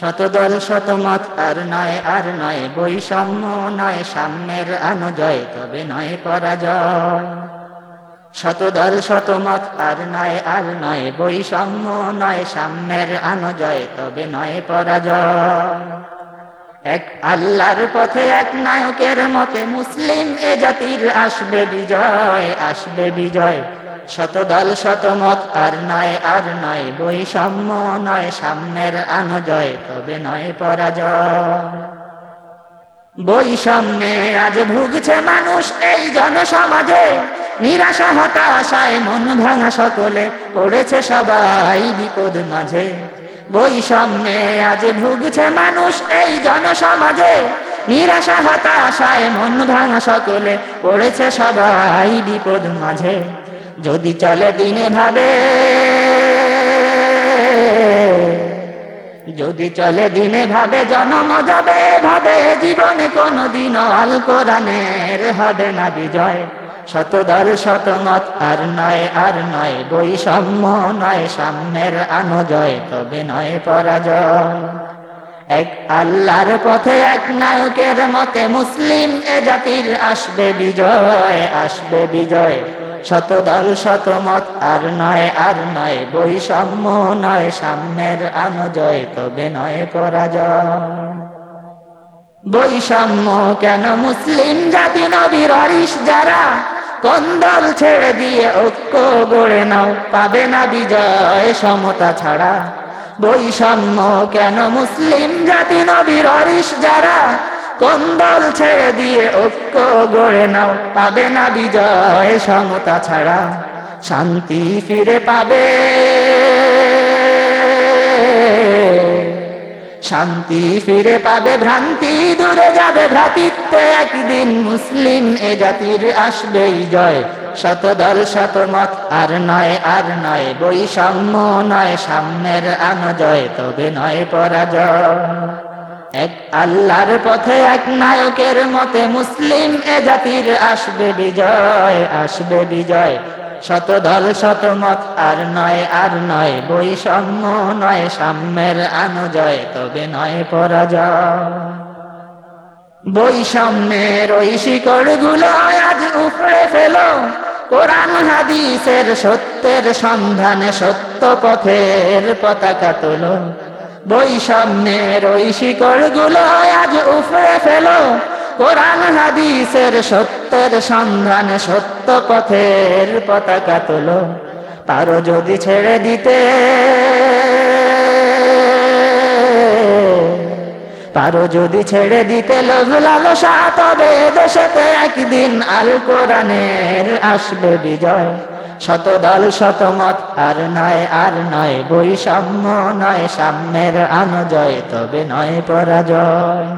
শতদল শতমত, আর নয় আর নয়, বৈষম্য নয়, সাম্যের অনুজয় তবে নয় পরাজয়। শতদল শতমত, আর নয় আর নয়, বৈষম্য নয়, সাম্যের অনুজয় তবে নয় পরাজয়। এক আল্লাহর পথে এক নায়কের মতে মুসলিম এ জাতির আসবে বিজয় আসবে বিজয়। শতদল শতমত, আর নয় আর নয়, বৈষম্য নয়, সামনের আনজয়, তবে নয় পরাজয়। বৈষম্যে আজ ভুগছে মানুষ এই জনসমাজে, নিরাশা, হতাশায় মন ভাঙা সকলে, পড়েছে সবাই বিপদ মাঝে। বৈষম্যে আজ ভুগছে মানুষ এই জনসমাজে, নিরাশা, হতাশায় মন ভাঙা সকলে, পড়েছে সবাই বিপদ মাঝে। যদি চলে দিনে ভাবে, যদি চলে দিনে ভাবে, জন্ম যাবে ভাবে, জীবনে কোনো দিন আল কোরআনের হবে না বিজয়। শতদল শতমত আর নয় আর নয়, বৈষম্য নয়, সামনের আনজয়, তবে নয় পরাজয়। এক আল্লাহর পথে এক নায়কের মতে মুসলিম এ জাতির আসবে বিজয় আসবে বিজয়। শতদল শতমত আর নয় আর নয়, বৈষম্য নয়, সাম্যের আনজয়, তবে নয় পরাজয়। বৈষম্য কেন মুসলিম জাতি নবীর হরিস যারা? কন্দল ছেড়ে দিয়ে ঐক্য গড়ে নাও, পাবে না বিজয় সমতা ছাড়া? বৈষম্য কেন মুসলিম জাতি নবীর হরিস যারা? কন্দল ছেড়ে দিয়ে ঐক্য গড়ে নাও। পাবে না বিজয় সমতা ছাড়া। শান্তি ফিরে পাবে। শান্তি ফিরে পাবে ভ্রান্তি, দূরে যাবে ভ্রাতৃত্বে। একদিন মুসলিম এ জাতির আসবেই জয়। শত দল শত মত আর নয় আর নয়, বৈষম্য নয়, সামনের আনজয় তবে নয় পরাজয়। এক আল্লাহর পথে এক নায়কের মতে মুসলিম এ জাতির আসবে বিজয় আসবে বিজয়। শতদল শতমত আর নয় আর নয়। বৈষম্য নয়, সাম্যের আনুজয়, তবে নয় পরাজয়। বৈষম্যের ওই শিকড়গুলো আজ উপড়ে ফেল। কোরআন, হাদিসের সত্যের সন্ধানে সত্য পথের পতাকা তোলো। বৈষম্যের ওই শিকড়গুলো আজ উপড়ে ফেলো। কোরআন, হাদিসের সত্যের সন্ধানে সত্য পথের পতাকা তোলো। পারো যদি ছেড়ে দিতে পারো যদি ছেড়ে দিতে লোভ লালসা, তবে দেশেতে একদিন আল কোরআনের আসবে বিজয়। শতদল শতমত, আর নয় আর নয়, বৈষম্য নয়, সাম্যের আনজয়, তবে নয় পরাজয়।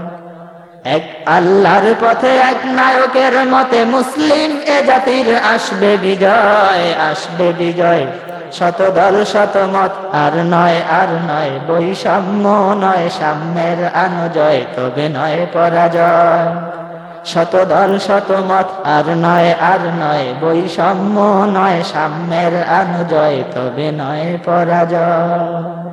এক আল্লাহর পথে এক নায়কের মতে মুসলিম এ জাতির আসবে বিজয় আসবে বিজয়। শতদল শতমত, আর নয় আর নয়, বৈষম্য নয়, সাম্যের আনজয়, তবে নয় পরাজয়। শতদল শতমত আর নয় আর নয় বৈষম্য নয় সাম্যের আনুজয় তবে নয় পরাজয়।